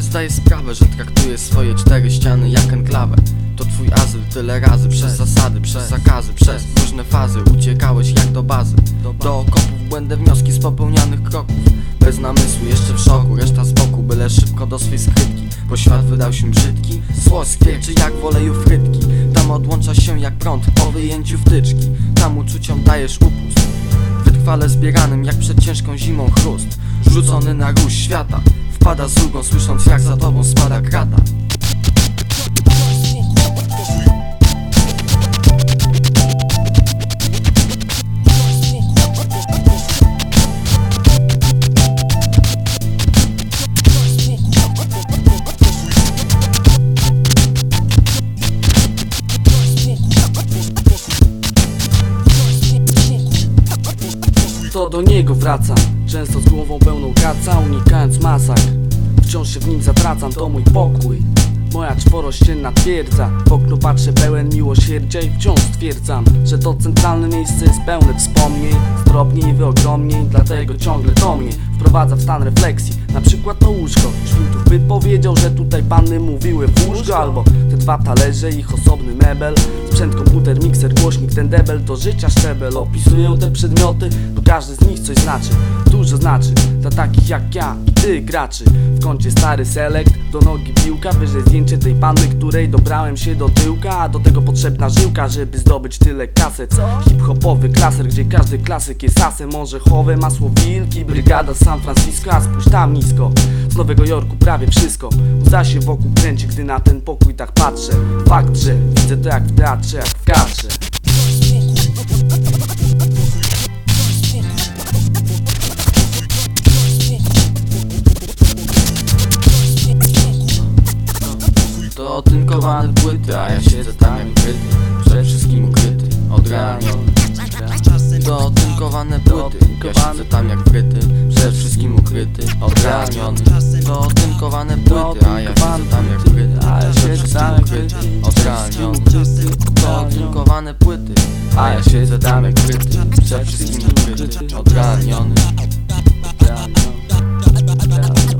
zdaję sprawę, że traktuję swoje cztery ściany jak enklawę To twój azyl tyle razy Przez zasady, przez zakazy, przez różne fazy. Uciekałeś jak do bazy. Do okopów błędne wnioski z popełnianych kroków. Bez namysłu, jeszcze w szoku. Reszta z boku, byle szybko do swej skrytki. Bo świat wydał się brzydki. Słos skwierczy jak w oleju frytki. Tam odłącza się jak prąd po wyjęciu wtyczki. Tam uczuciom dajesz upust. Wytrwale zbieranym jak przed ciężką zimą chrust. Rzucony na róż świata Wpada z ulgą słysząc jak za tobą spada To do niego wracam Często z głową pełną kaca Unikając masakr Wciąż się w nim zatracam To mój pokój. Moja czworościenna twierdza W okno patrzę pełen miłosierdzia I wciąż stwierdzam Że to centralne miejsce jest pełne wspomnień Zdrobnień i wyogromnień. Dlatego ciągle to mnie Wprowadza w stan refleksji. Na przykład to łóżko. Szwintów by powiedział, że tutaj panny mówiły w łóżko. Albo te dwa talerze, ich osobny mebel. Sprzęt, komputer, mikser, głośnik, ten debel To życia szczebel. Opisuję te przedmioty, bo każdy z nich coś znaczy. Dużo znaczy dla takich jak ja i ty graczy. W kącie stary selekt, do nogi piłka Wyżej zdjęcie tej panny, której dobrałem się do tyłka. A do tego potrzebna żyłka, żeby zdobyć tyle kaset. Hip-hopowy klaser, gdzie każdy klasyk jest asem Orzechowe, masło wilki, brygada San Francisco A spójrz tam nisko, z Nowego Jorku prawie wszystko. Łza się wokół kręci, gdy na ten pokój tak patrzę. Fakt, że widzę to jak w teatrze, jak w kadrze To otynkowane płyty, a ja siedzę tam jak kryty Przede wszystkim ukryty, odgraniony To otynkowane płyty, ja siedzę tam jak wryty przed wszystkim ukryty, obraniony To tynkowane płyty, a ja siedzę tam jak kryty A ja siedzę tam kryty, obraniony To tynkowane płyty, a ja siedzę tam jak kryty Przed wszystkim ukryty, obraniony Obraniony